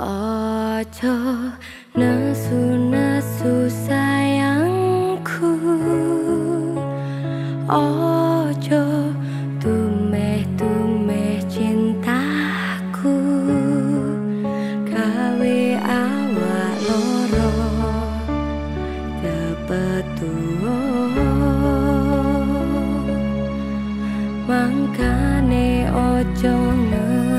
Ojo nesu-nesu sayangku. Ojo tumeh-tumeh cintaku. Kawe awak loro kepetuo Mangkane ojo nesu